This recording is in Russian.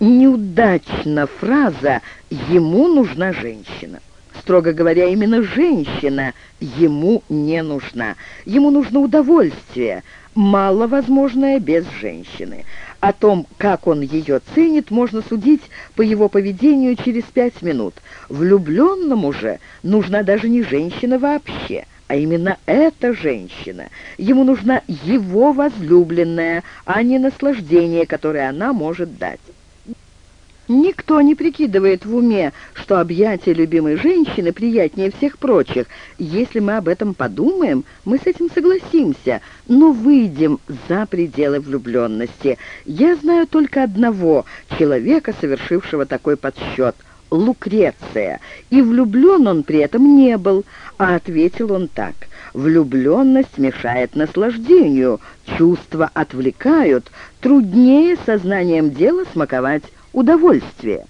неудачна фраза «ему нужна женщина». Строго говоря, именно женщина ему не нужна. Ему нужно удовольствие, маловозможное без женщины. О том, как он ее ценит, можно судить по его поведению через пять минут. Влюбленному же нужна даже не женщина вообще, а именно эта женщина. Ему нужна его возлюбленная, а не наслаждение, которое она может дать. Никто не прикидывает в уме, что объятия любимой женщины приятнее всех прочих. Если мы об этом подумаем, мы с этим согласимся, но выйдем за пределы влюбленности. Я знаю только одного человека, совершившего такой подсчет — Лукреция, и влюблен он при этом не был, а ответил он так. Влюбленность мешает наслаждению, чувства отвлекают, труднее сознанием дела смаковать удовольствие.